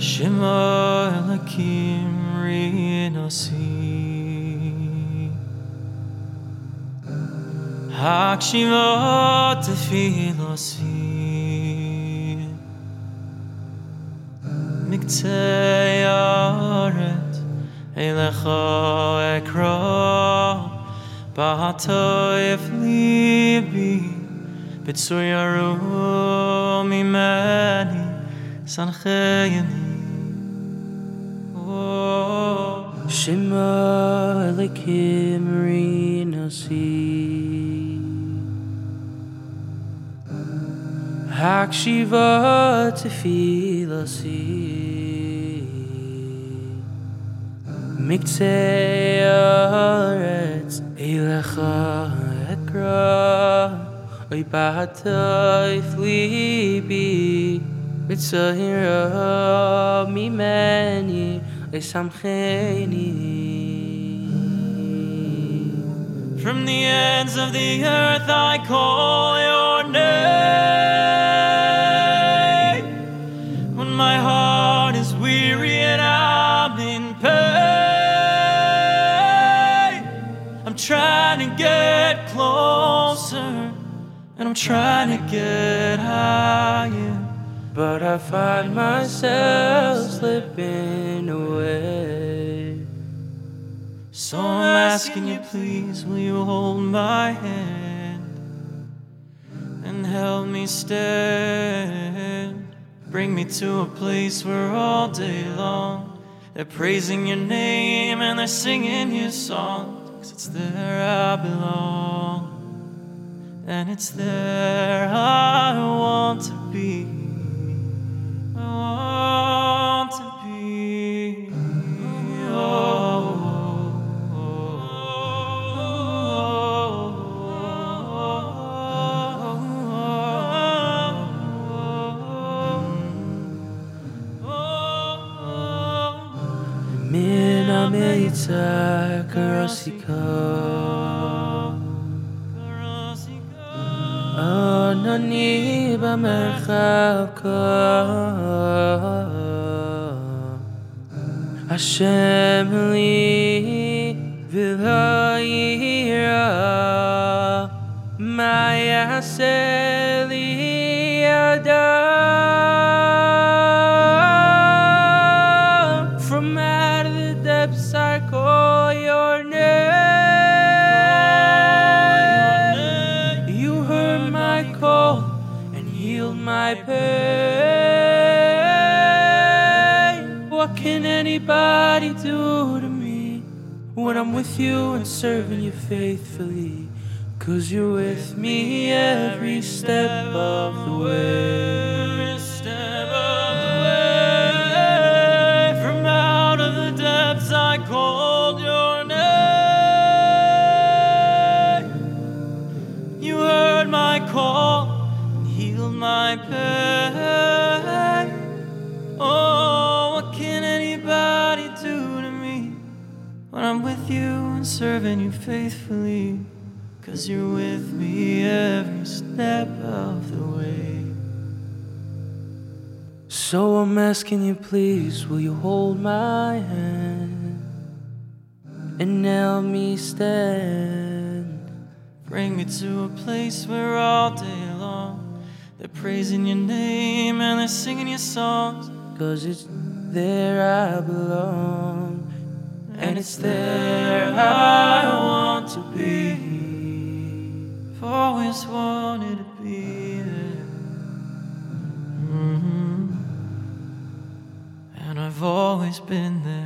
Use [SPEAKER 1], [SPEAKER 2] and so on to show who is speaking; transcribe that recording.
[SPEAKER 1] Shema Elokim Rinosi. Hakshiva Tefilosi Miktei Aret Elecha Ekra Bahatoif Libi Bitsur Yaru Mimani Sanchayani
[SPEAKER 2] Shema Elokim Rinosi Hakshiva Tefilasi Miktei Aretz Elecha Ekra Oy Bahatoif Libi Mitzahira Mimeni Esamcheni
[SPEAKER 1] From the ends of the earth I call your name. When my heart is weary and I'm in pain, I'm trying to get closer and I'm trying to get higher.
[SPEAKER 2] But I find myself slipping away
[SPEAKER 1] So I'm asking you, please, will you hold my hand and help me stand? Bring me to a place where all day long they're praising your name and they're singing your song. Cause it's there I belong, and it's there I
[SPEAKER 2] Min Ameitza Karasika. Anani Bamerchavka Hashem li v'ha'ira Ma yaseh li adam What can anybody do to me when I'm with you and serving you faithfully? Cause you're with me every step of the way.
[SPEAKER 1] I'm with you and serving you faithfully? Cause you're with me every step of the way.
[SPEAKER 2] So I'm asking you, please, will you hold my hand and help me stand?
[SPEAKER 1] Bring me to a place where all day long they're praising your name and they're singing your songs.
[SPEAKER 2] Cause it's there I belong, it's there I want to be.
[SPEAKER 1] I've always wanted to be there. Mhm. And I've always been there.